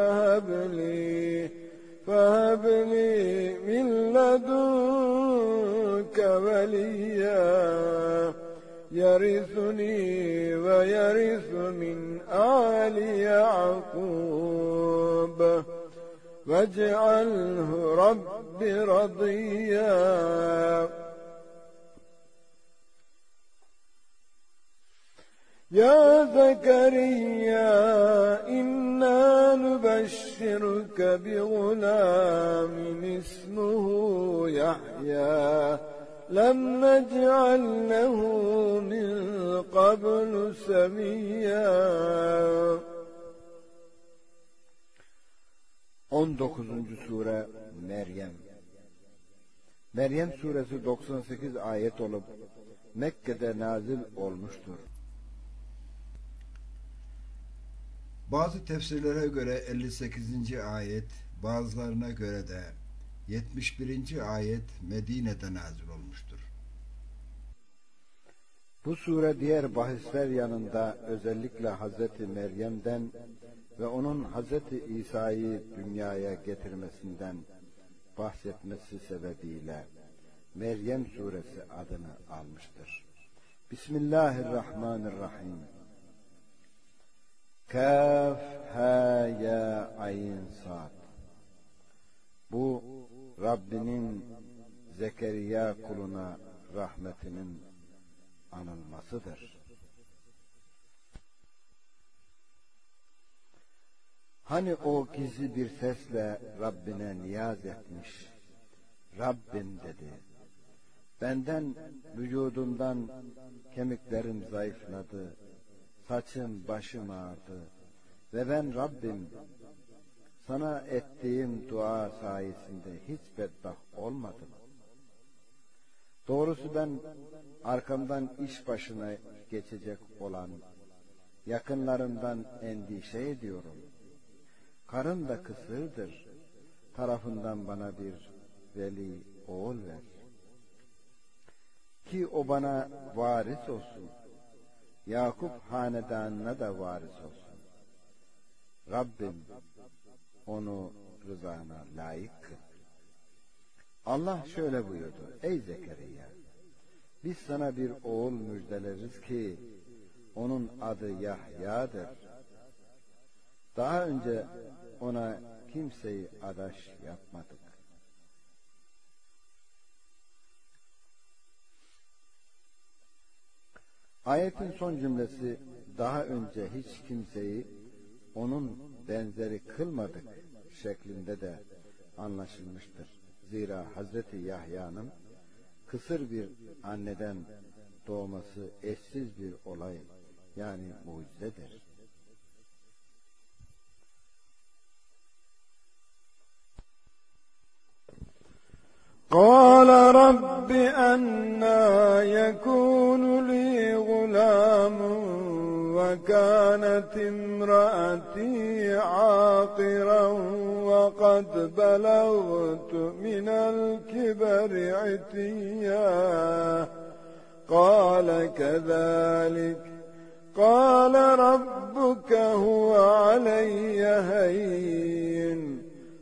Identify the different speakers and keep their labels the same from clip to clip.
Speaker 1: فهب لي فهب لي من لدنك وليا. يرثني ويرث من آل يعقوب. واجعله رب رضيا. يا زكريا إنا نبشرك بغلام اسمه يحيى لم نجعل له من قبل سميا
Speaker 2: 19. sure Meryem Meryem suresi 98 ayet olup Mekke'de nazil olmuştur.
Speaker 3: Bazı tefsirlere göre 58. ayet, bazılarına göre de 71. ayet Medine'de nazil olmuştur.
Speaker 2: Bu sure diğer bahisler yanında özellikle Hazreti Meryem'den ve onun Hazreti İsa'yı dünyaya getirmesinden bahsetmesi sebebiyle Meryem suresi adını almıştır. Bismillahirrahmanirrahim. Kaf ha ya ayn sad. Bu Rabbinin Zekeriya kuluna rahmetinin anılmasıdır. Hani o gizli bir sesle Rabbine niyaz etmiş. Rabbim dedi. Benden vücudumdan kemiklerim zayıfladı. Saçım başım ağrıdı. Ve ben Rabbim sana ettiğim dua sayesinde hiç bedbaht olmadım. Doğrusu ben arkamdan iş başına geçecek olan yakınlarımdan endişe ediyorum. Karın da kısırdır. Tarafından bana bir veli oğul ver. Ki o bana varis olsun. Yakup hanedanına da varis olsun. Rabbim onu rızana layık kıl. Allah şöyle buyurdu. Ey Zekeriya! Biz sana bir oğul müjdeleriz ki onun adı Yahya'dır. Daha önce ona kimseyi adaş yapmadık. Ayetin son cümlesi daha önce hiç kimseyi onun benzeri kılmadık şeklinde de anlaşılmıştır. Zira Hazreti Yahya'nın kısır bir anneden doğması eşsiz bir olay yani mucizedir.
Speaker 1: قال رب أنا يكون لي غلام وكانت امرأتي عاقرا وقد بلغت من الكبر عتيا. قال كذلك. قال ربك هو علي هين.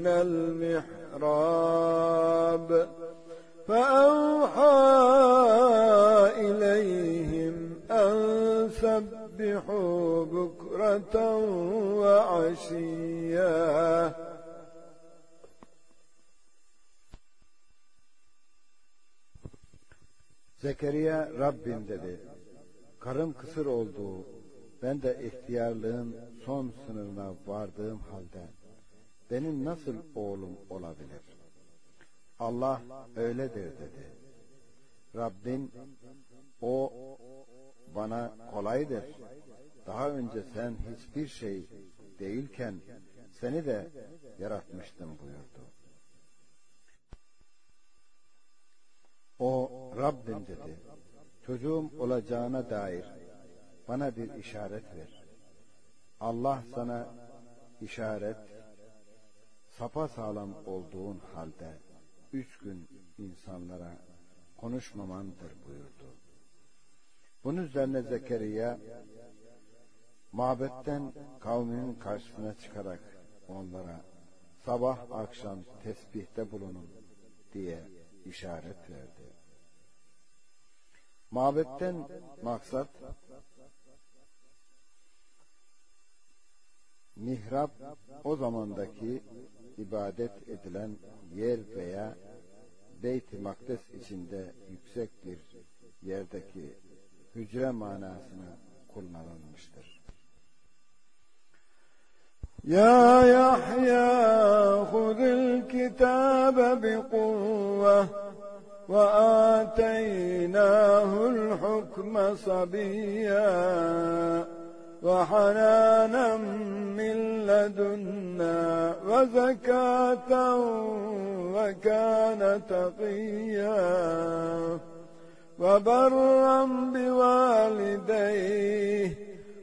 Speaker 1: من المحراب فأوحى إليهم أن سبحوا بكرة وعشيا
Speaker 2: Zekeriya Rabbim dedi. Karım kısır olduğu, ben de ihtiyarlığın son sınırına vardığım halde benim nasıl oğlum olabilir? Allah öyledir dedi. Rabbin o bana kolaydır. Daha önce sen hiçbir şey değilken seni de yaratmıştım buyurdu. O Rabbim dedi. Çocuğum olacağına dair bana bir işaret ver. Allah sana işaret sapa sağlam olduğun halde üç gün insanlara konuşmamandır buyurdu. Bunun üzerine Zekeriya mabetten kavminin karşısına çıkarak onlara sabah akşam tesbihte bulunun diye işaret verdi. Mabetten maksat mihrap o zamandaki ibadet edilen yer veya Beyt-i Makdes içinde yüksek bir yerdeki hücre manasına kullanılmıştır.
Speaker 1: Ya Yahya hudil kitabe bi kuvve ve ateynahu'l hukme sabiyya وحنانا من لدنا وزكاة وكان تقيا وبرا بوالديه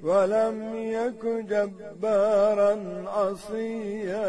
Speaker 1: ولم يك جبارا عصيا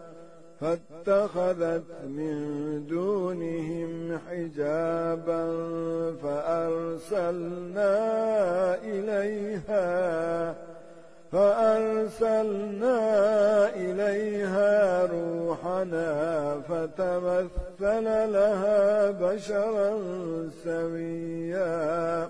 Speaker 1: فاتخذت من دونهم حجابا فأرسلنا إليها فأرسلنا إليها روحنا فتمثل لها بشرا سويا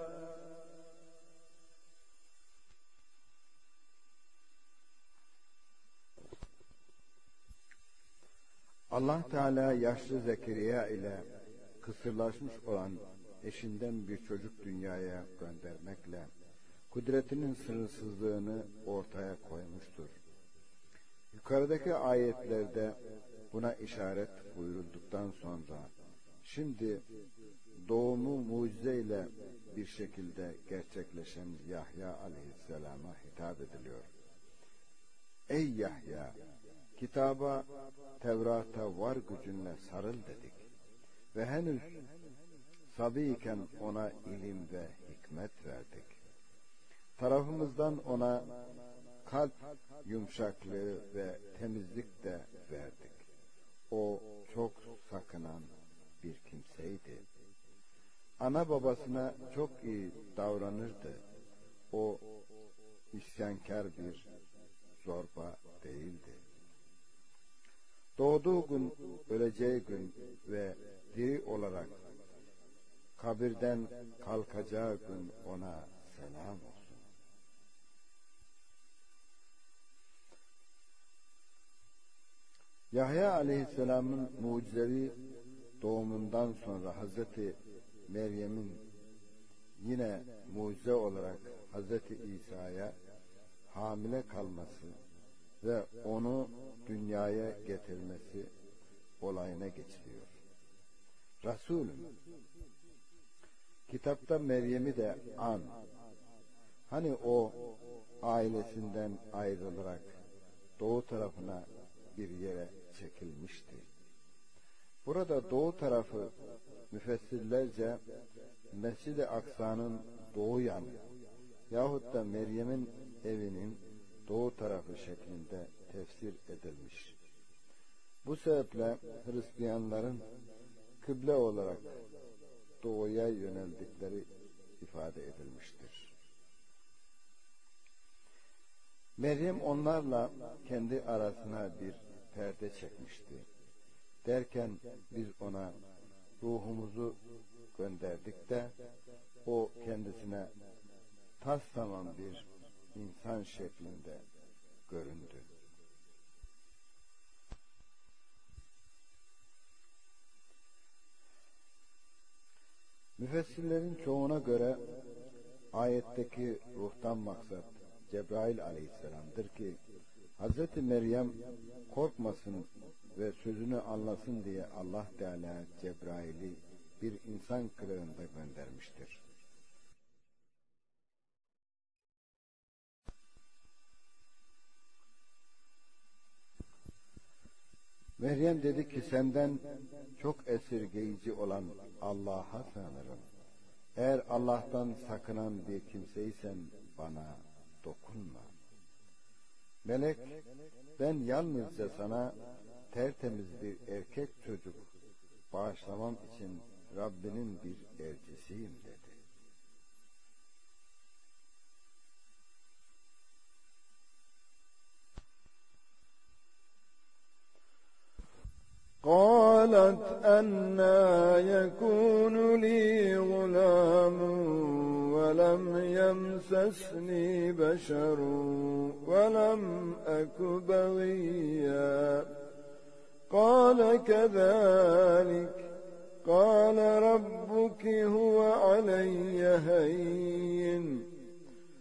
Speaker 2: Allah Teala yaşlı Zekeriya ile kısırlaşmış olan eşinden bir çocuk dünyaya göndermekle kudretinin sınırsızlığını ortaya koymuştur. Yukarıdaki ayetlerde buna işaret buyurulduktan sonra şimdi doğumu mucizeyle bir şekilde gerçekleşen Yahya aleyhisselama hitap ediliyor. Ey Yahya! Kitaba, Tevrat'a var gücünle sarıl dedik. Ve henüz sabiyken ona ilim ve hikmet verdik. Tarafımızdan ona kalp yumuşaklığı ve temizlik de verdik. O çok sakınan bir kimseydi. Ana babasına çok iyi davranırdı. O isyankar bir zorba değildi. Doğduğu gün, öleceği gün ve diri olarak kabirden kalkacağı gün ona selam olsun. Yahya aleyhisselamın mucizevi doğumundan sonra Hazreti Meryem'in yine mucize olarak Hazreti İsa'ya hamile kalması ve onu dünyaya getirmesi olayına geçiliyor. Resulüm kitapta Meryem'i de an hani o ailesinden ayrılarak doğu tarafına bir yere çekilmişti. Burada doğu tarafı müfessirlerce Mescid-i Aksa'nın doğu yanı yahut da Meryem'in evinin doğu tarafı şeklinde tefsir edilmiş. Bu sebeple Hristiyanların kıble olarak doğuya yöneldikleri ifade edilmiştir. Meryem onlarla kendi arasına bir perde çekmişti. Derken biz ona ruhumuzu gönderdik de o kendisine tas tamam bir insan şeklinde göründü. Müfessirlerin çoğuna göre ayetteki ruhtan maksat Cebrail aleyhisselamdır ki Hz. Meryem korkmasın ve sözünü anlasın diye Allah Teala Cebrail'i bir insan kılığında göndermiştir. Meryem dedi ki senden çok esirgeyici olan Allah'a sığınırım. Eğer Allah'tan sakınan bir kimseysen bana dokunma. Melek ben yalnızca sana tertemiz bir erkek çocuk bağışlamam için Rabbinin bir elçisiyim dedi.
Speaker 1: قالت أنا يكون لي غلام ولم يمسسني بشر ولم أك بغيا. قال كذلك. قال ربك هو علي هين.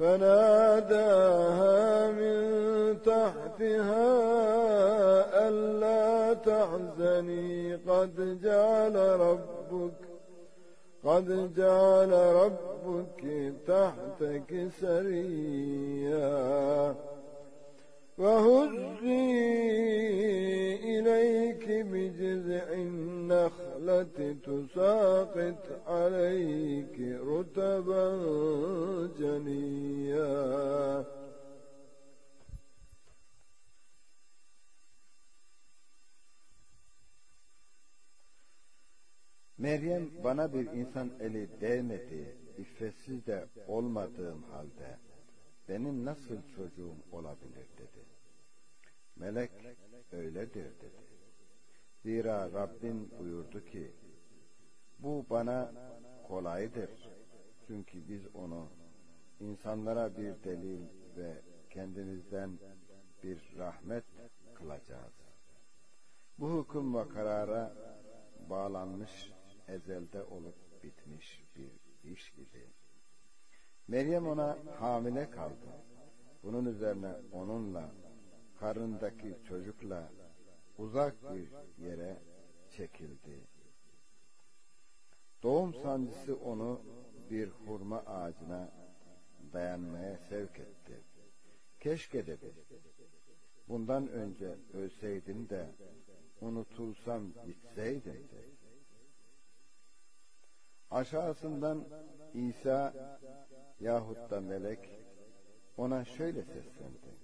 Speaker 1: فناداها من تحتها ألا تحزني. قد جعل ربك قد جعل ربك تحتك سريا. وهزي إليك بجذع النخلة تساقط عليك رتبا جنيا
Speaker 2: Meryem bana bir insan eli değmedi, iffetsiz de olmadığım halde benim nasıl çocuğum olabilir dedi. Melek öyledir dedi. Zira Rabbin buyurdu ki, bu bana kolaydır. Çünkü biz onu insanlara bir delil ve kendimizden bir rahmet kılacağız. Bu hüküm ve karara bağlanmış ezelde olup bitmiş. Meryem ona hamile kaldı. Bunun üzerine onunla karındaki çocukla uzak bir yere çekildi. Doğum sancısı onu bir hurma ağacına dayanmaya sevk etti. Keşke dedi. Bundan önce ölseydin de unutulsam gitseydin de. Aşağısından İsa yahut da melek ona şöyle seslendi.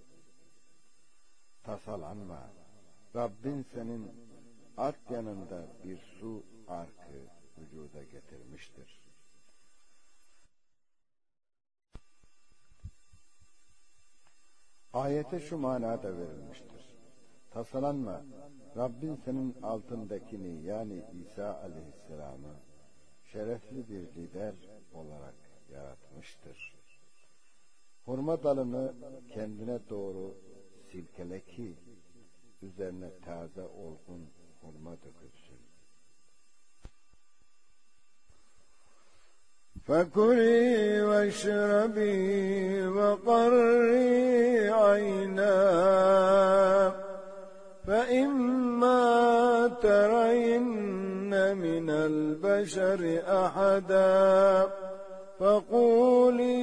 Speaker 2: Tasalanma. Rabbin senin at yanında bir su arkı vücuda getirmiştir. Ayete şu manada verilmiştir. Tasalanma, Rabbin senin altındakini yani İsa aleyhisselamı şerefli bir lider olarak yaratmıştır. Hurma dalını kendine doğru silkele ki üzerine taze olgun hurma dökülsün.
Speaker 1: فكلي واشربي وقري عينا فإما ترين من البشر أحدا فقولي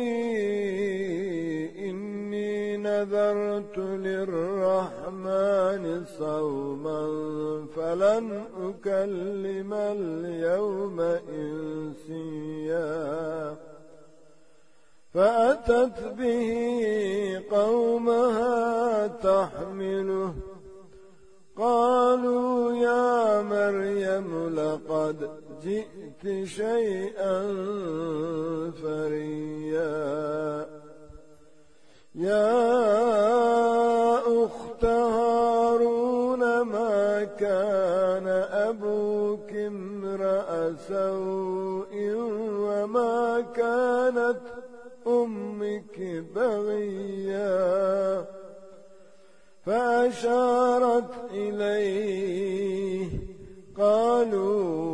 Speaker 1: إني نذرت للرحمن صوما فلن أكلم اليوم إنسيا. فأتت به قومها تحمله. قالوا يا مريم لقد جئت شيئا فريا. يا أخت هارون ما كان أبوك امرأ سوء وما كانت أمك بغيا؟ فأشارت إليه قالوا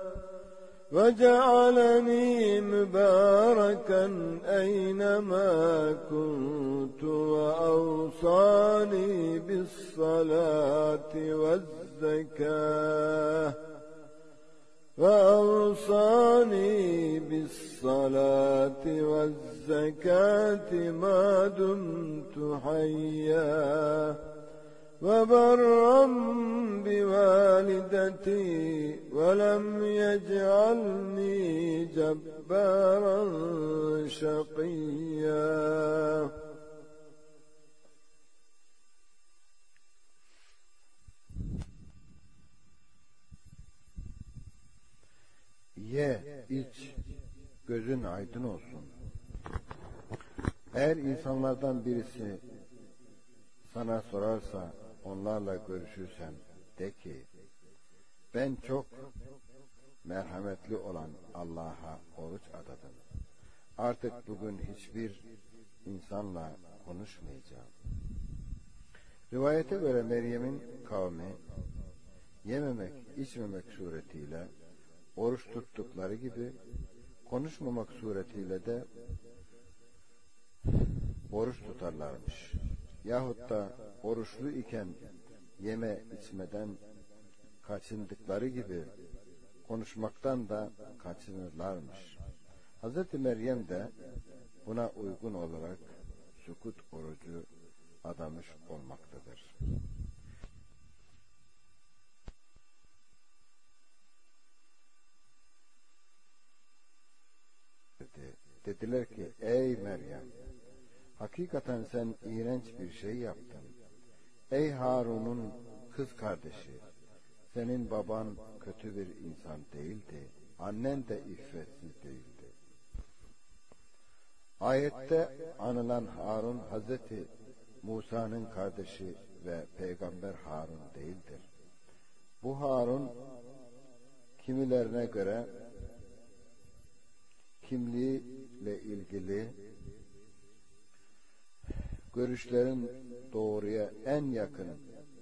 Speaker 1: وجعلني مباركا أينما كنت وأوصاني بالصلاة والزكاة. وأوصاني بالصلاة والزكاة ما دمت حيا. وبرا بوالدتي ولم يجعلني جبارا شقيا
Speaker 2: Ye, iç, gözün aydın olsun. Eğer insanlardan birisi sana sorarsa onlarla görüşürsen de ki ben çok merhametli olan Allah'a oruç adadım. Artık bugün hiçbir insanla konuşmayacağım. Rivayete göre Meryem'in kavmi yememek, içmemek suretiyle oruç tuttukları gibi konuşmamak suretiyle de oruç tutarlarmış yahut da oruçlu iken yeme içmeden kaçındıkları gibi konuşmaktan da kaçınırlarmış. Hz. Meryem de buna uygun olarak sukut orucu adamış olmaktadır. Dediler ki ey Meryem hakikaten sen iğrenç bir şey yaptın. Ey Harun'un kız kardeşi senin baban kötü bir insan değildi. Annen de iffetsiz değildi. Ayette anılan Harun Hazreti Musa'nın kardeşi ve peygamber Harun değildir. Bu Harun kimilerine göre kimliğiyle ilgili görüşlerin doğruya en yakın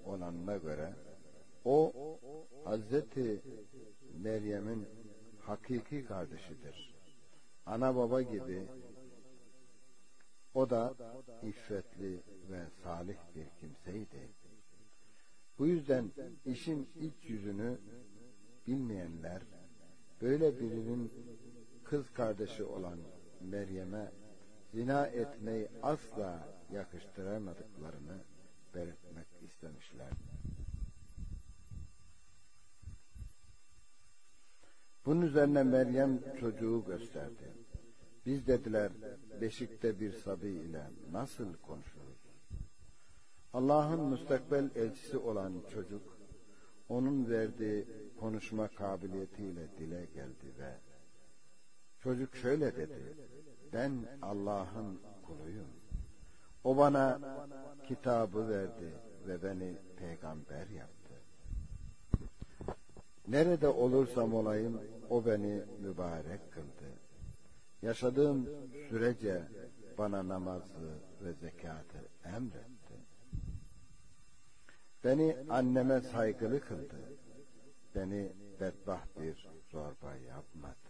Speaker 2: olanına göre o Hazreti Meryem'in hakiki kardeşidir. Ana baba gibi o da iffetli ve salih bir kimseydi. Bu yüzden işin iç yüzünü bilmeyenler böyle birinin kız kardeşi olan Meryem'e zina etmeyi asla yakıştıramadıklarını belirtmek istemişler. Bunun üzerine Meryem çocuğu gösterdi. Biz dediler beşikte bir sabi ile nasıl konuşuruz? Allah'ın müstakbel elçisi olan çocuk onun verdiği konuşma kabiliyetiyle dile geldi ve çocuk şöyle dedi. Ben Allah'ın kuluyum. O bana kitabı verdi ve beni peygamber yaptı. Nerede olursam olayım o beni mübarek kıldı. Yaşadığım sürece bana namazı ve zekatı emretti. Beni anneme saygılı kıldı. Beni bedbaht bir zorba yapmadı.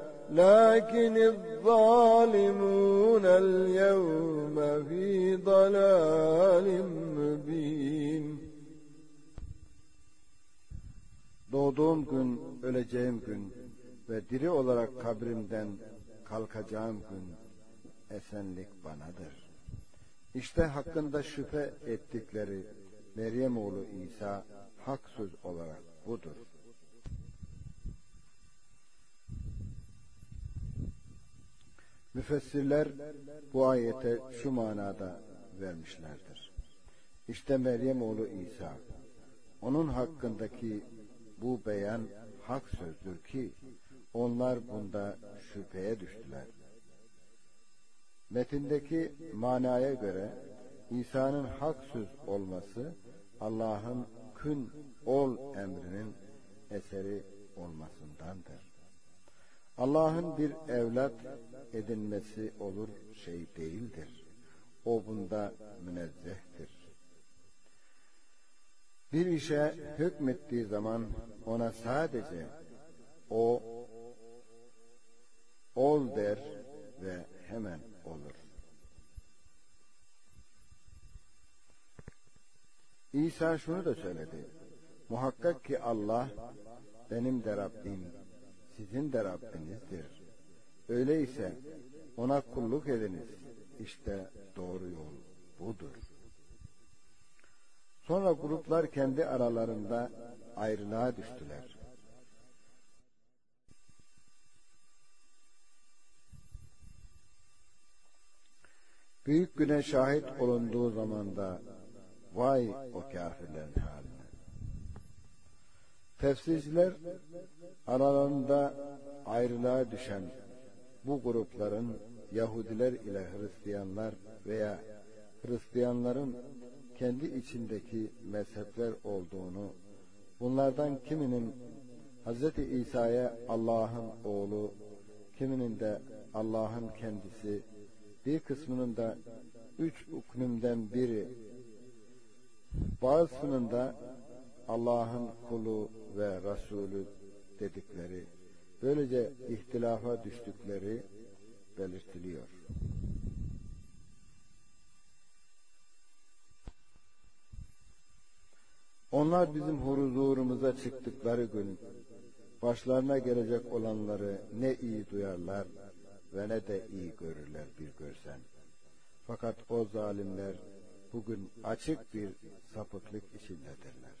Speaker 1: لكن الظالمون اليوم في ضلال مبين
Speaker 2: Doğduğum gün, öleceğim gün ve diri olarak kabrimden kalkacağım gün esenlik banadır. İşte hakkında şüphe ettikleri Meryem oğlu İsa hak söz olarak budur. Müfessirler bu ayete şu manada vermişlerdir. İşte Meryem oğlu İsa, onun hakkındaki bu beyan hak sözdür ki onlar bunda şüpheye düştüler. Metindeki manaya göre İsa'nın hak söz olması Allah'ın kün ol emrinin eseri olmasındandır. Allah'ın bir evlat edinmesi olur şey değildir. O bunda münezzehtir. Bir işe hükmettiği zaman ona sadece o ol der ve hemen olur. İsa şunu da söyledi. Muhakkak ki Allah benim de Rabbim, sizin de Rabbinizdir. Öyleyse Ona kulluk ediniz. İşte doğru yol budur. Sonra gruplar kendi aralarında ayrılığa düştüler. Büyük güne şahit olunduğu zamanda vay o kafirlerin haline. Tefsirciler aralarında ayrılığa düşen bu grupların Yahudiler ile Hristiyanlar veya Hristiyanların kendi içindeki mezhepler olduğunu, bunlardan kiminin Hz. İsa'ya Allah'ın oğlu, kiminin de Allah'ın kendisi, bir kısmının da üç uknümden biri, bazısının da Allah'ın kulu ve Resulü dedikleri, böylece ihtilafa düştükleri belirtiliyor. Onlar bizim huzurumuza çıktıkları gün başlarına gelecek olanları ne iyi duyarlar ve ne de iyi görürler bir görsen. Fakat o zalimler bugün açık bir sapıklık içindedirler.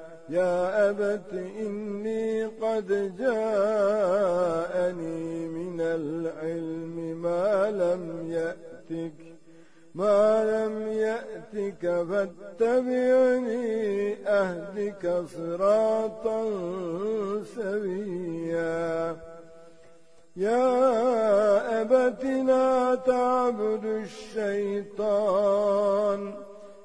Speaker 1: يا أبت إني قد جاءني من العلم ما لم يأتك ما لم يأتك فاتبعني أهدك صراطا سويا. يا أبت لا تعبد الشيطان.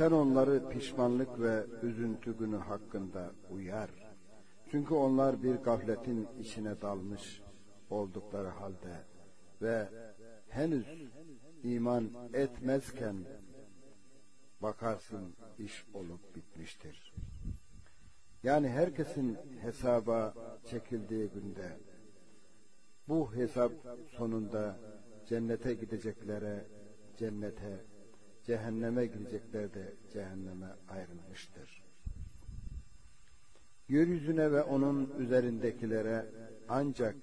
Speaker 2: sen onları pişmanlık ve üzüntü günü hakkında uyar. Çünkü onlar bir gafletin içine dalmış oldukları halde ve henüz iman etmezken bakarsın iş olup bitmiştir. Yani herkesin hesaba çekildiği günde bu hesap sonunda cennete gideceklere cennete cehenneme gidecekler de cehenneme ayrılmıştır. Yeryüzüne ve onun üzerindekilere ancak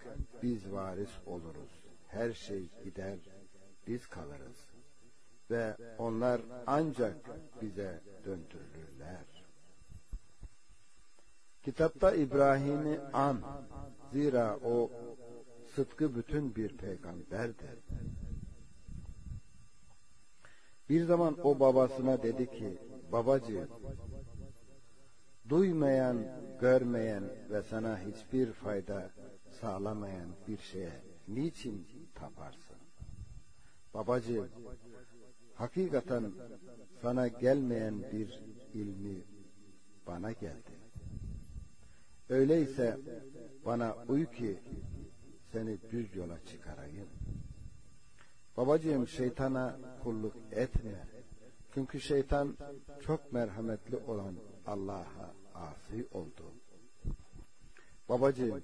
Speaker 2: biz varis oluruz. Her şey gider, biz kalırız. Ve onlar ancak bize döndürülürler. Kitapta İbrahim'i an, zira o sıdkı bütün bir peygamberdir. Bir zaman o babasına dedi ki, babacığım, duymayan, görmeyen ve sana hiçbir fayda sağlamayan bir şeye niçin taparsın? Babacığım, hakikaten sana gelmeyen bir ilmi bana geldi. Öyleyse bana uy ki seni düz yola çıkarayım. Babacığım şeytana kulluk etme. Çünkü şeytan çok merhametli olan Allah'a asi oldu. Babacığım,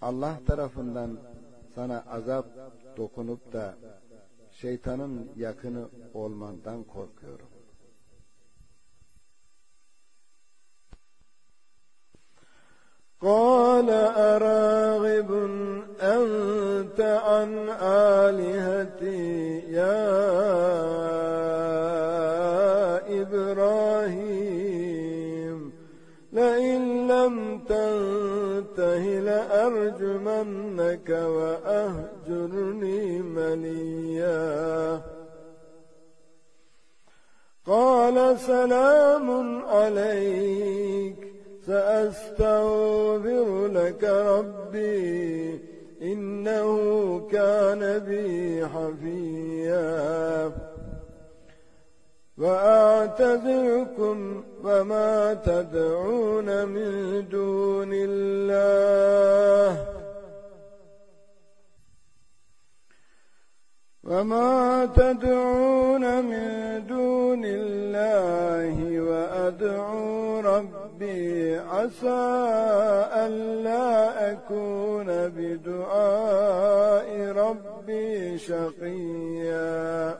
Speaker 2: Allah tarafından sana azap dokunup da şeytanın yakını olmandan korkuyorum.
Speaker 1: قال أراغب أنت عن آلهتي يا إبراهيم. لئن لم تنته لأرجمنك وأهجرني مليا. قال سلام عليك. سأستغفر لك ربي إنه كان بي حفيا. وأعتذركم وما تدعون من دون الله. وما تدعون من دون الله وأدعو ربي عسى ألا أكون بدعاء ربي شقيا.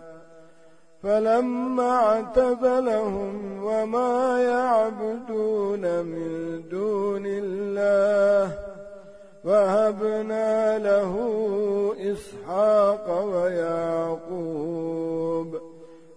Speaker 1: فلما اعتزلهم وما يعبدون من دون الله وهبنا له إسحاق ويعقوب.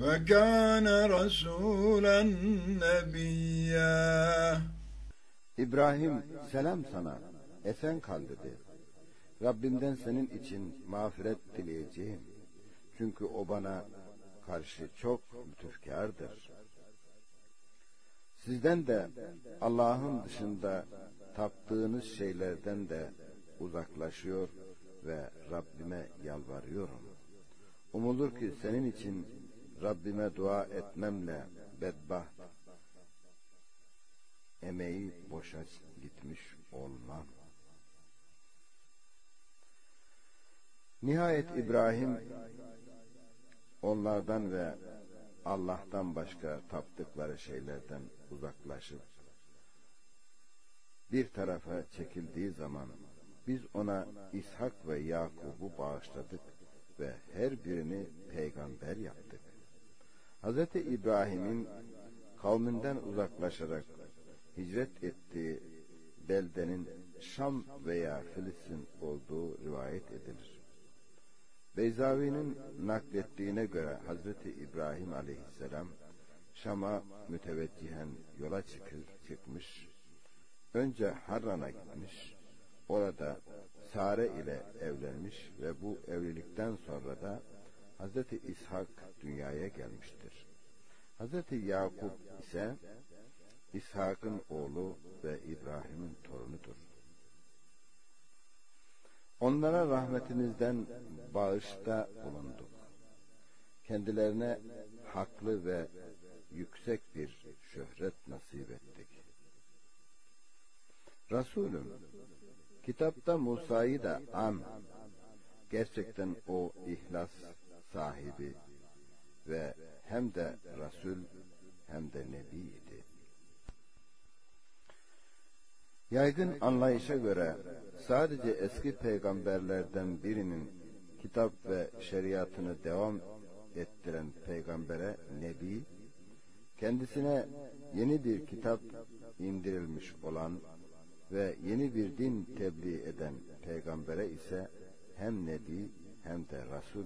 Speaker 3: وكان رسولا نبيا
Speaker 2: İbrahim selam sana, esen kal dedi. Rabbimden senin için mağfiret dileyeceğim. Çünkü o bana karşı çok lütufkardır. Sizden de Allah'ın dışında taptığınız şeylerden de uzaklaşıyor ve Rabbime yalvarıyorum. Umulur ki senin için Rabbime dua etmemle bedbaht emeği boşa gitmiş olmam. Nihayet İbrahim onlardan ve Allah'tan başka taptıkları şeylerden uzaklaşıp bir tarafa çekildiği zaman biz ona İshak ve Yakub'u bağışladık ve her birini peygamber yaptık. Hz. İbrahim'in kavminden uzaklaşarak hicret ettiği beldenin Şam veya Filistin olduğu rivayet edilir. Beyzavi'nin naklettiğine göre Hazreti İbrahim aleyhisselam Şam'a müteveccihen yola çıkır, çıkmış. Önce Harran'a gitmiş. Orada Sare ile evlenmiş ve bu evlilikten sonra da Hazreti İshak dünyaya gelmiştir. Hazreti Yakup ise İshak'ın oğlu ve İbrahim'in torunudur. Onlara rahmetimizden bağışta bulunduk. Kendilerine haklı ve yüksek bir şöhret nasip ettik. Resulüm, kitapta Musa'yı da an, gerçekten o ihlas sahibi ve hem de Resul hem de Nebi idi. Yaygın anlayışa göre sadece eski peygamberlerden birinin kitap ve şeriatını devam ettiren peygambere nebi, kendisine yeni bir kitap indirilmiş olan ve yeni bir din tebliğ eden peygambere ise hem nebi hem de rasul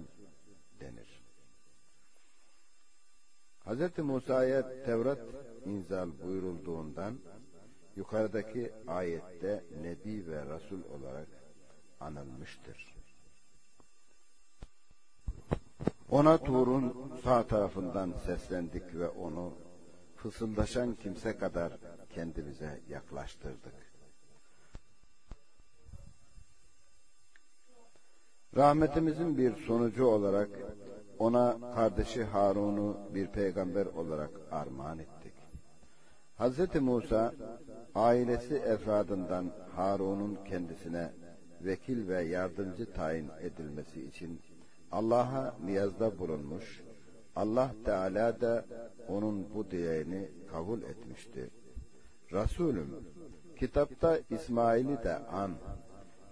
Speaker 2: Hz. Musa'ya Tevrat inzal buyurulduğundan yukarıdaki ayette Nebi ve Resul olarak anılmıştır. Ona Tur'un sağ tarafından seslendik ve onu fısıldaşan kimse kadar kendimize yaklaştırdık. Rahmetimizin bir sonucu olarak ona kardeşi Harun'u bir peygamber olarak armağan ettik. Hz. Musa ailesi efradından Harun'un kendisine vekil ve yardımcı tayin edilmesi için Allah'a niyazda bulunmuş, Allah Teala da onun bu dileğini kabul etmişti. Resulüm, kitapta İsmail'i de an.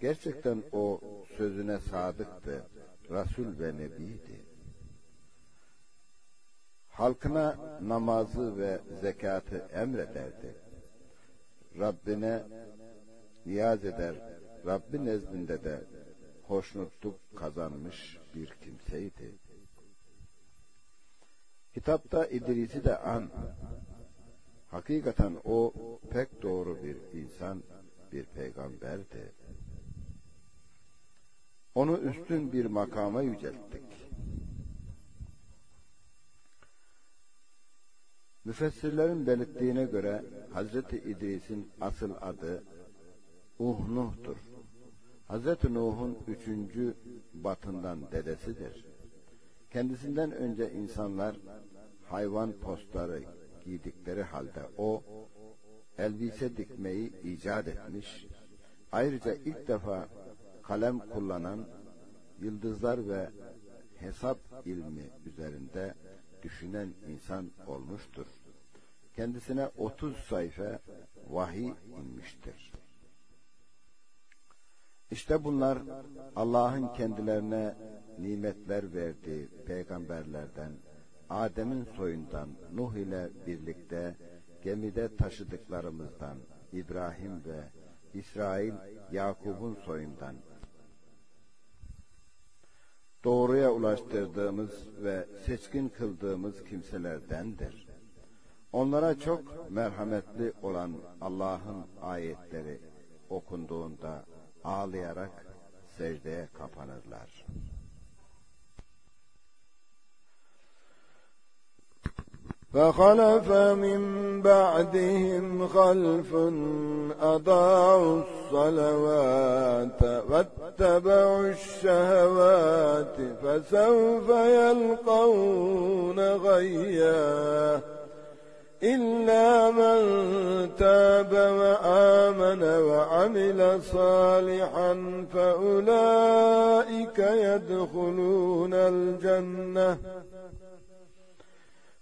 Speaker 2: Gerçekten o sözüne sadıktı, Resul ve Nebiydi. Halkına namazı ve zekatı emrederdi. Rabbine niyaz eder, Rabbi nezdinde de hoşnutluk kazanmış bir kimseydi. Kitapta İdris'i de an. Hakikaten o pek doğru bir insan, bir peygamberdi. Onu üstün bir makama yücelttik. Müfessirlerin belirttiğine göre Hazreti İdris'in asıl adı Uhnuh'tur. Hazreti Nuh'un üçüncü batından dedesidir. Kendisinden önce insanlar hayvan postları giydikleri halde o elbise dikmeyi icat etmiş. Ayrıca ilk defa kalem kullanan yıldızlar ve hesap ilmi üzerinde düşünen insan olmuştur. Kendisine 30 sayfa vahiy inmiştir. İşte bunlar Allah'ın kendilerine nimetler verdiği peygamberlerden, Adem'in soyundan Nuh ile birlikte gemide taşıdıklarımızdan İbrahim ve İsrail Yakub'un soyundan doğruya ulaştırdığımız ve seçkin kıldığımız kimselerdendir. Onlara çok merhametli olan Allah'ın ayetleri okunduğunda ağlayarak secdeye kapanırlar.
Speaker 1: فخلف من بعدهم خلف أضاعوا الصلوات واتبعوا الشهوات فسوف يلقون غيا إلا من تاب وآمن وعمل صالحا فأولئك يدخلون الجنة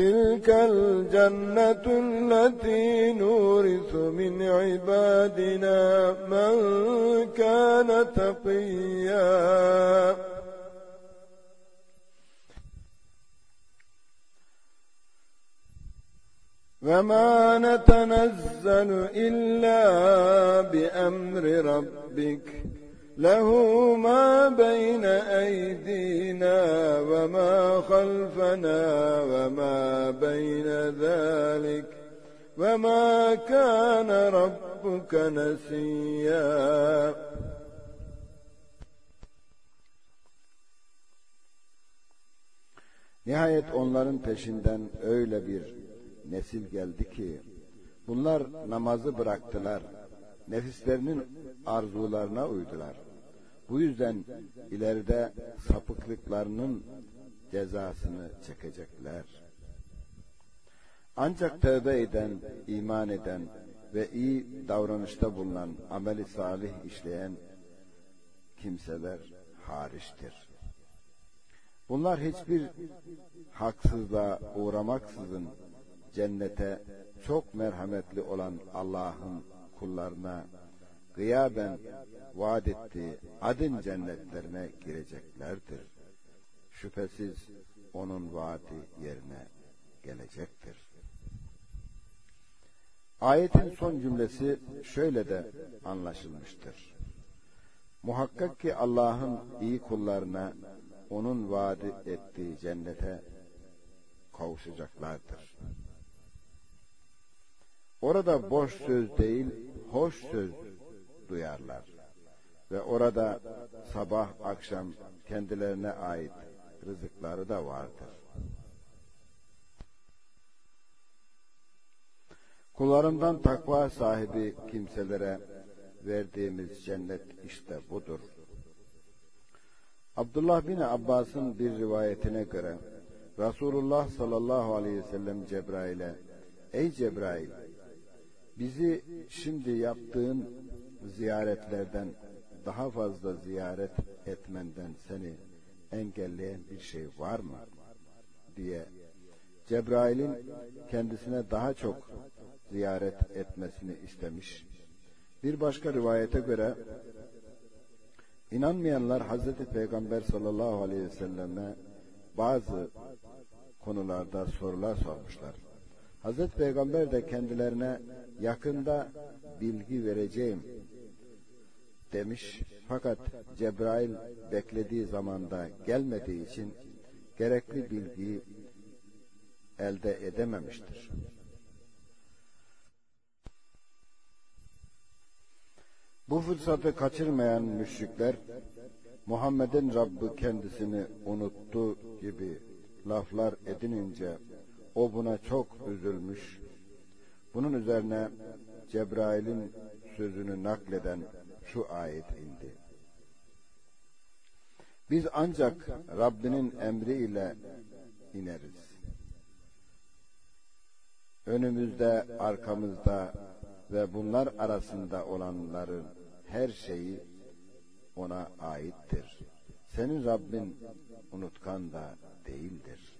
Speaker 1: تلك الجنة التي نورث من عبادنا من كان تقيا. وما نتنزل إلا بأمر ربك. له ما بين أيدينا وما خلفنا وما بين ذلك وما كان ربك نسيا
Speaker 2: Nihayet onların peşinden öyle bir nesil geldi ki bunlar namazı bıraktılar, nefislerinin arzularına uydular. Bu yüzden ileride sapıklıklarının cezasını çekecekler. Ancak tövbe eden, iman eden ve iyi davranışta bulunan, ameli salih işleyen kimseler hariçtir. Bunlar hiçbir haksızlığa uğramaksızın cennete çok merhametli olan Allah'ın kullarına gıyaben vaat ettiği adın cennetlerine gireceklerdir. Şüphesiz onun vaati yerine gelecektir. Ayetin son cümlesi şöyle de anlaşılmıştır. Muhakkak ki Allah'ın iyi kullarına onun vaadi ettiği cennete kavuşacaklardır. Orada boş söz değil, hoş söz duyarlar. Ve orada sabah akşam kendilerine ait rızıkları da vardır. Kullarından takva sahibi kimselere verdiğimiz cennet işte budur. Abdullah bin Abbas'ın bir rivayetine göre Resulullah sallallahu aleyhi ve sellem Cebrail'e Ey Cebrail bizi şimdi yaptığın ziyaretlerden daha fazla ziyaret etmenden seni engelleyen bir şey var mı? diye Cebrail'in kendisine daha çok ziyaret etmesini istemiş. Bir başka rivayete göre inanmayanlar Hazreti Peygamber sallallahu aleyhi ve selleme bazı konularda sorular sormuşlar. Hazreti Peygamber de kendilerine yakında bilgi vereceğim demiş. Fakat Cebrail beklediği zamanda gelmediği için gerekli bilgiyi elde edememiştir. Bu fırsatı kaçırmayan müşrikler Muhammed'in Rabbi kendisini unuttu gibi laflar edinince o buna çok üzülmüş. Bunun üzerine Cebrail'in sözünü nakleden şu ayet indi. Biz ancak Rabbinin emriyle ineriz. Önümüzde, arkamızda ve bunlar arasında olanların her şeyi ona aittir. Senin Rabbin unutkan da değildir.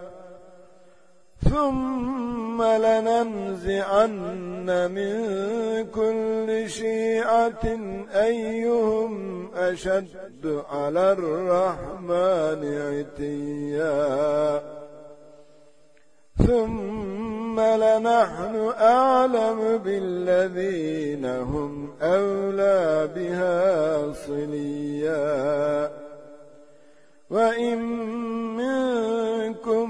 Speaker 1: ثم لننزعن من كل شيعة أيهم أشد على الرحمن عتيا. ثم لنحن أعلم بالذين هم أولى بها صليا. وإن منكم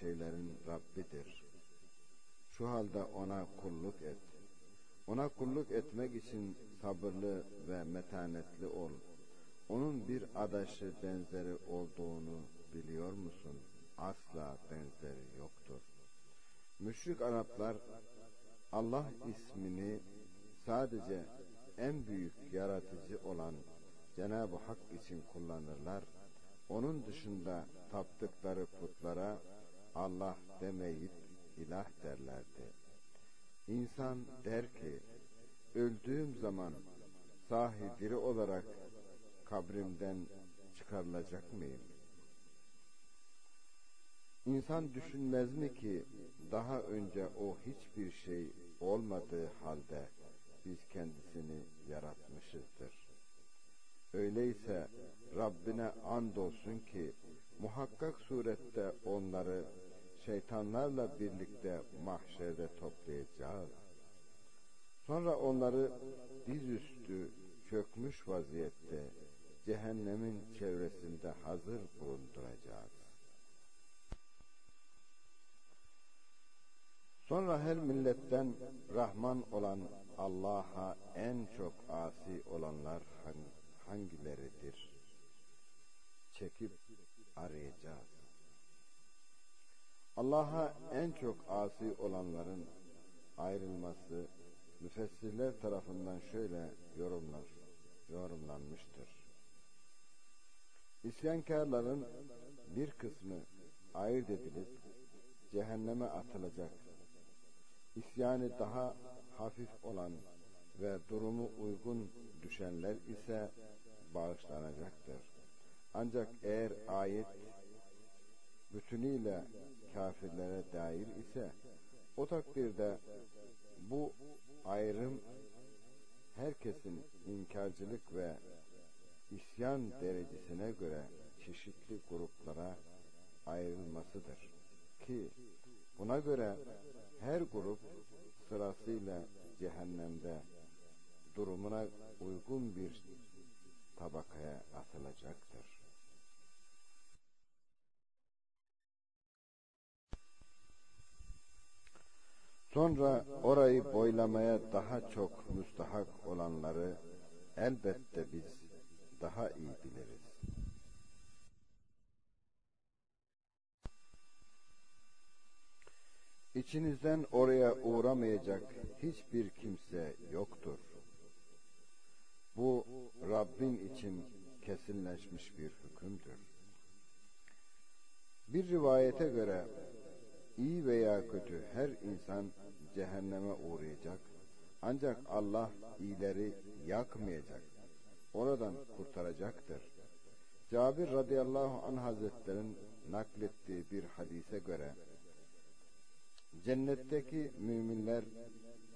Speaker 2: Şeylerin Rabbidir. Şu halde ona kulluk et. Ona kulluk etmek için sabırlı ve metanetli ol. Onun bir adaşı benzeri olduğunu biliyor musun? Asla benzeri yoktur. Müşrik Araplar Allah ismini sadece en büyük yaratıcı olan Cenab-ı Hak için kullanırlar. Onun dışında taptıkları putlara Allah demeyip ilah derlerdi. İnsan der ki, öldüğüm zaman sahi diri olarak kabrimden çıkarılacak mıyım? İnsan düşünmez mi ki daha önce o hiçbir şey olmadığı halde biz kendisini yaratmışızdır. Öyleyse Rabbine andolsun ki muhakkak surette onları şeytanlarla birlikte mahşerde toplayacağız. Sonra onları dizüstü çökmüş vaziyette cehennemin çevresinde hazır bulunduracağız. Sonra her milletten Rahman olan Allah'a en çok asi olanlar hangileridir? Çekip arayacağız. Allah'a en çok asi olanların ayrılması müfessirler tarafından şöyle yorumlar, yorumlanmıştır. İsyankarların bir kısmı ayırt edilip cehenneme atılacak. İsyanı daha hafif olan ve durumu uygun düşenler ise bağışlanacaktır. Ancak eğer ayet bütünüyle kafirlere dair ise o takdirde bu ayrım herkesin inkarcılık ve isyan derecesine göre çeşitli gruplara ayrılmasıdır. Ki buna göre her grup sırasıyla cehennemde durumuna uygun bir tabakaya atılacaktır. Sonra orayı boylamaya daha çok müstahak olanları elbette biz daha iyi biliriz. İçinizden oraya uğramayacak hiçbir kimse yoktur. Bu Rabbin için kesinleşmiş bir hükümdür. Bir rivayete göre iyi veya kötü her insan cehenneme uğrayacak. Ancak Allah iyileri yakmayacak. Oradan kurtaracaktır. Cabir radıyallahu anh hazretlerin naklettiği bir hadise göre cennetteki müminler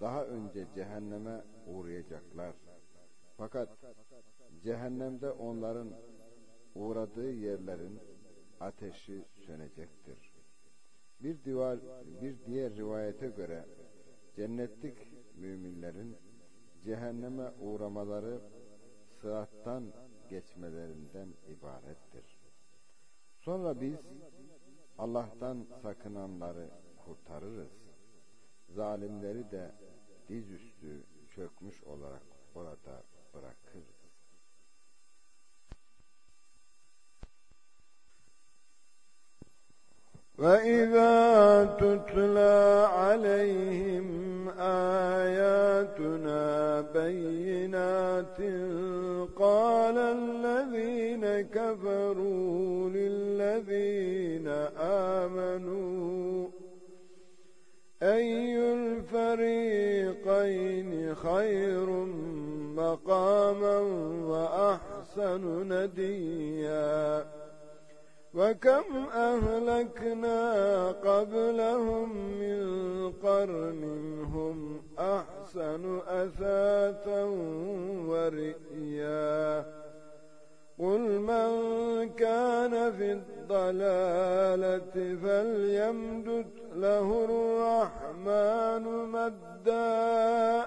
Speaker 2: daha önce cehenneme uğrayacaklar. Fakat cehennemde onların uğradığı yerlerin ateşi sönecektir. Bir, divar, bir diğer rivayete göre cennetlik müminlerin cehenneme uğramaları sırattan geçmelerinden ibarettir. Sonra biz Allah'tan sakınanları kurtarırız. Zalimleri de dizüstü çökmüş olarak orada bırakırız.
Speaker 1: وإذا تتلى عليهم آياتنا بينات قال الذين كفروا للذين آمنوا أي الفريقين خير مقاما وأحسن نديا وكم أهلكنا قبلهم من قرن هم أحسن أثاثا ورئيا. قل من كان في الضلالة فليمدد له الرحمن مدا.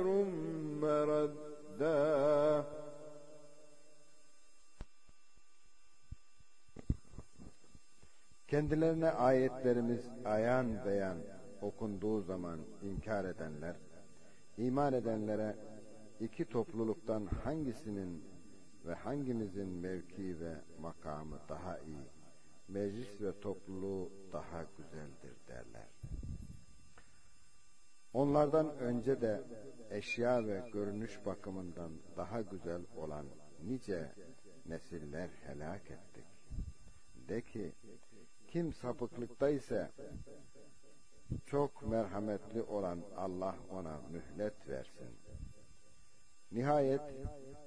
Speaker 2: Kendilerine ayetlerimiz ayan beyan okunduğu zaman inkar edenler, iman edenlere iki topluluktan hangisinin ve hangimizin mevki ve makamı daha iyi, meclis ve topluluğu daha güzeldir derler. Onlardan önce de eşya ve görünüş bakımından daha güzel olan nice nesiller helak ettik. De ki, kim sapıklıkta ise çok merhametli olan Allah ona mühlet versin. Nihayet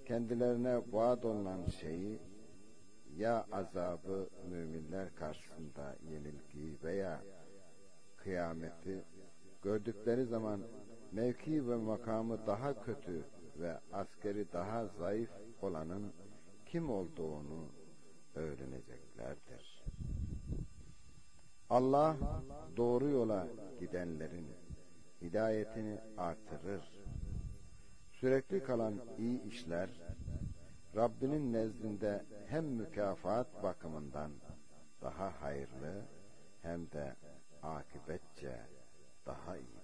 Speaker 2: kendilerine vaat olunan şeyi ya azabı müminler karşısında yenilgiyi veya kıyameti gördükleri zaman mevki ve makamı daha kötü ve askeri daha zayıf olanın kim olduğunu öğreneceklerdir. Allah doğru yola gidenlerin hidayetini artırır. Sürekli kalan iyi işler Rabbinin nezdinde hem mükafat bakımından daha hayırlı hem de akibetçe daha iyidir.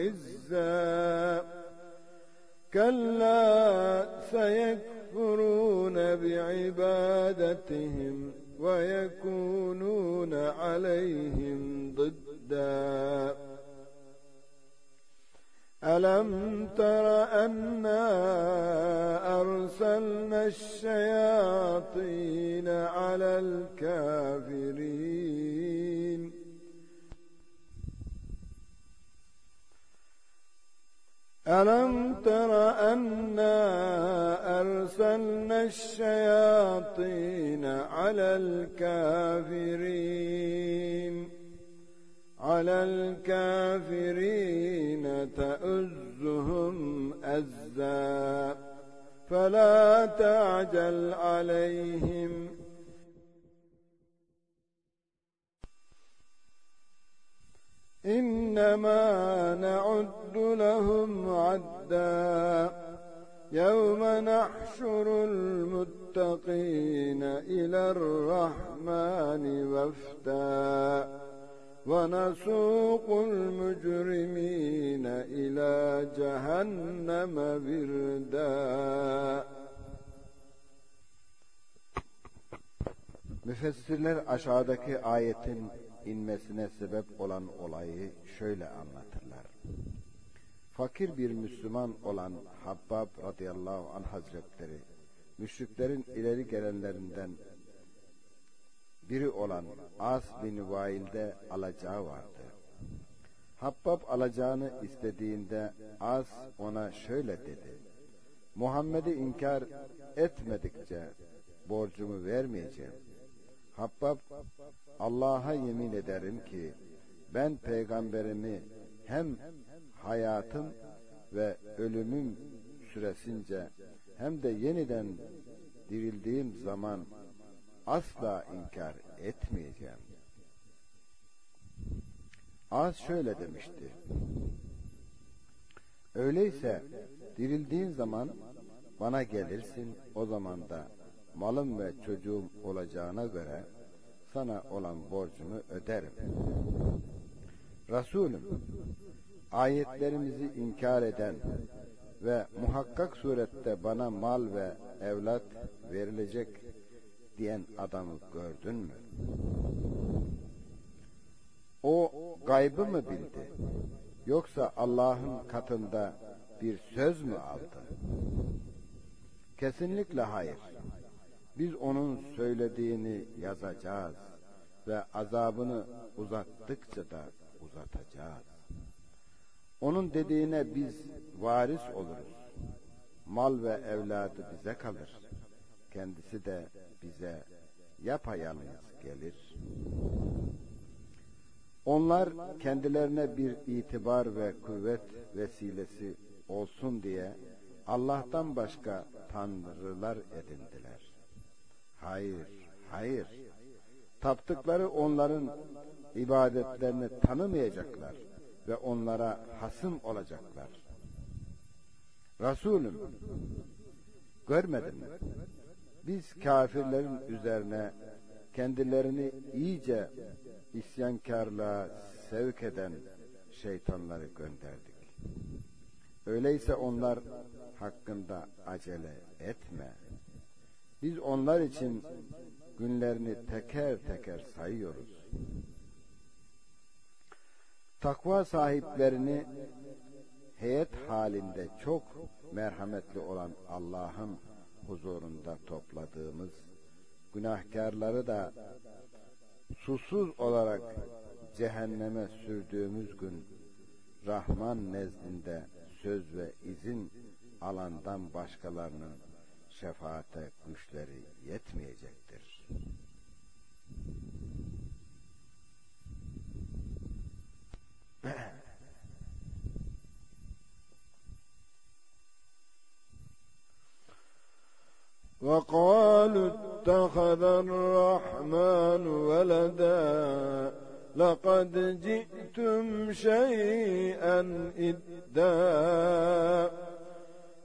Speaker 1: عزا كلا سيكفرون بعبادتهم ويكونون عليهم ضدًا. ألم تر أنا أرسلنا الشياطين على الكافرين؟ ألم تر أنا أرسلنا الشياطين على الكافرين؟ على الكافرين تؤزهم أزا فلا تعجل عليهم. إنما نعد لهم عدا يوم نحشر المتقين إلى الرحمن وفدا ونسوق المجرمين إلى جهنم بردا
Speaker 2: Müfessirler aşağıdaki ayetin inmesine sebep olan olayı şöyle anlatırlar. Fakir bir Müslüman olan Habbab radıyallahu anh hazretleri, müşriklerin ileri gelenlerinden biri olan As bin Vail'de alacağı vardı. Habbab alacağını istediğinde As ona şöyle dedi. Muhammed'i inkar etmedikçe borcumu vermeyeceğim. Habbab Allah'a yemin ederim ki ben peygamberimi hem hayatım ve ölümüm süresince hem de yeniden dirildiğim zaman asla inkar etmeyeceğim. Az şöyle demişti. Öyleyse dirildiğin zaman bana gelirsin o zaman da malım ve çocuğum olacağına göre sana olan borcumu öderim. Resulüm, ayetlerimizi inkar eden ve muhakkak surette bana mal ve evlat verilecek diyen adamı gördün mü? O gaybı mı bildi? Yoksa Allah'ın katında bir söz mü aldı? Kesinlikle hayır. Biz onun söylediğini yazacağız ve azabını uzattıkça da uzatacağız. Onun dediğine biz varis oluruz. Mal ve evladı bize kalır. Kendisi de bize yapayalnız gelir. Onlar kendilerine bir itibar ve kuvvet vesilesi olsun diye Allah'tan başka tanrılar edindiler. Hayır, hayır. Taptıkları onların ibadetlerini tanımayacaklar ve onlara hasım olacaklar. Resulüm, görmedin mi? Biz kafirlerin üzerine kendilerini iyice isyankarlığa sevk eden şeytanları gönderdik. Öyleyse onlar hakkında acele etme. Biz onlar için günlerini teker teker sayıyoruz. Takva sahiplerini heyet halinde çok merhametli olan Allah'ın huzurunda topladığımız günahkarları da susuz olarak cehenneme sürdüğümüz gün Rahman nezdinde söz ve izin alandan başkalarının şefaate güçleri yetmeyecektir.
Speaker 1: وقالوا اتخذ الرحمن ولدا لقد جئتم شيئا إدا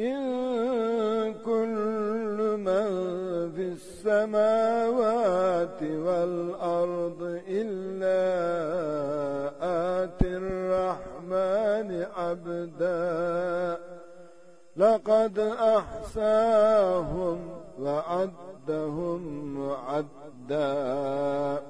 Speaker 1: إن كل من في السماوات والأرض إلا الرحمن لقد أحساهم وعدهم عدا.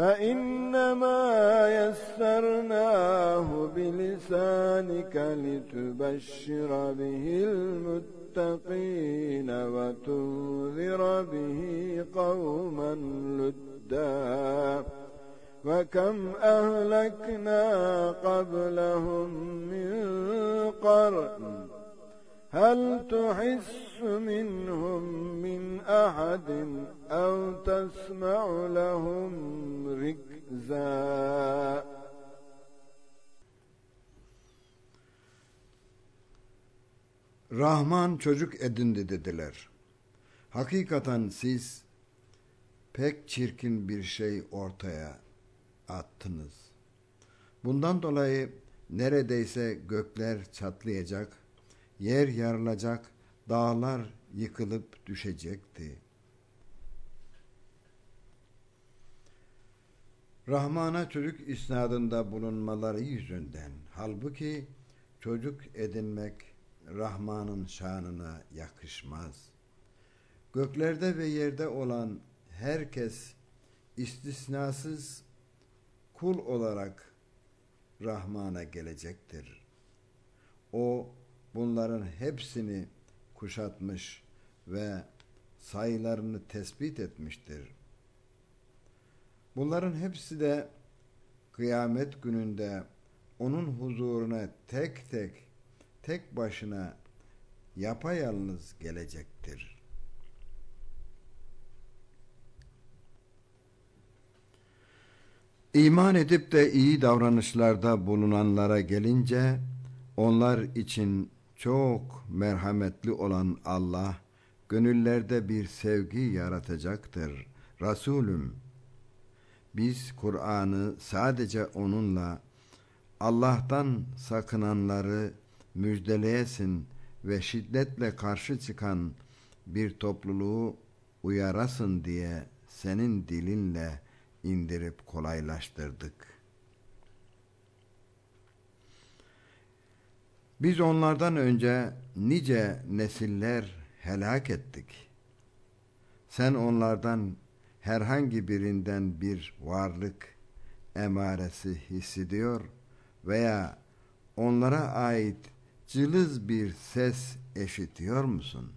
Speaker 1: فإنما يسرناه بلسانك لتبشر به المتقين وتنذر به قوما لدا. وكم أهلكنا قبلهم من قرن هل تحس منهم من أحد أو تسمع لهم ركزا
Speaker 4: Rahman çocuk edindi dediler. Hakikaten siz pek çirkin bir şey ortaya attınız. Bundan dolayı neredeyse gökler çatlayacak, yer yarılacak, dağlar yıkılıp düşecekti. Rahman'a çocuk isnadında bulunmaları yüzünden, halbuki
Speaker 2: çocuk edinmek Rahman'ın şanına yakışmaz. Göklerde ve yerde olan herkes istisnasız kul olarak Rahman'a gelecektir. O bunların hepsini kuşatmış ve sayılarını tespit etmiştir. Bunların hepsi de kıyamet gününde onun huzuruna tek tek, tek başına yapayalnız gelecektir. İman edip de iyi davranışlarda bulunanlara gelince, onlar için çok merhametli olan Allah, gönüllerde bir sevgi yaratacaktır. Resulüm, biz Kur'an'ı sadece onunla Allah'tan sakınanları müjdeleyesin ve şiddetle karşı çıkan bir topluluğu uyarasın diye senin dilinle indirip kolaylaştırdık. Biz onlardan önce nice nesiller helak ettik. Sen onlardan herhangi birinden bir varlık emaresi hissediyor veya onlara ait cılız bir ses eşitiyor musun?